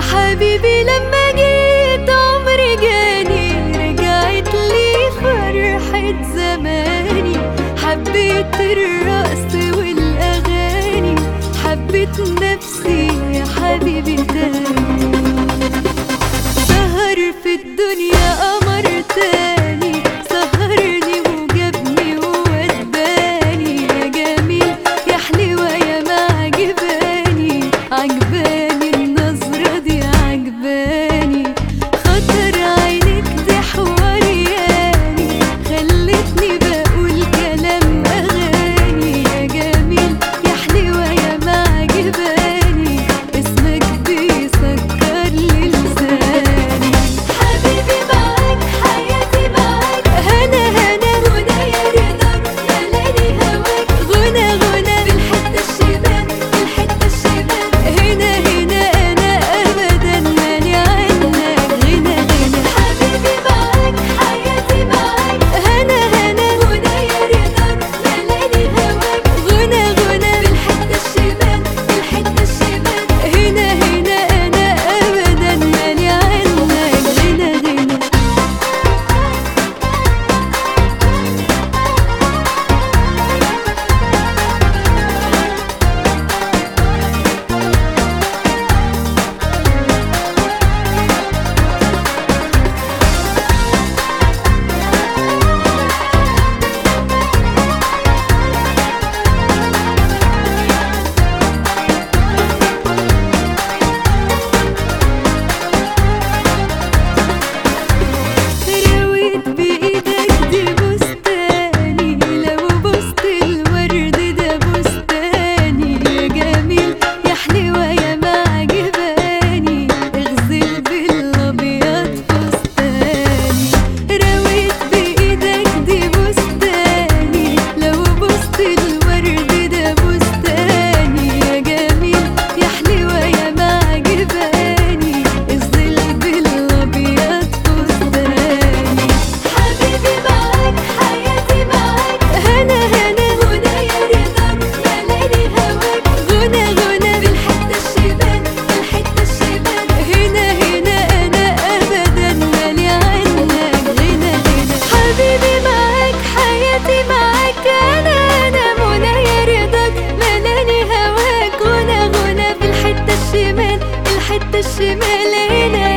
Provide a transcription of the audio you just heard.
حبيبي لما جيت عمري جاني رجعت لي فرحة زماني. حبيت الرقص والأغاني حبيت نفسي يا حبيبي تاني. سهر في الدنيا قمر تاني. حتى الشمالين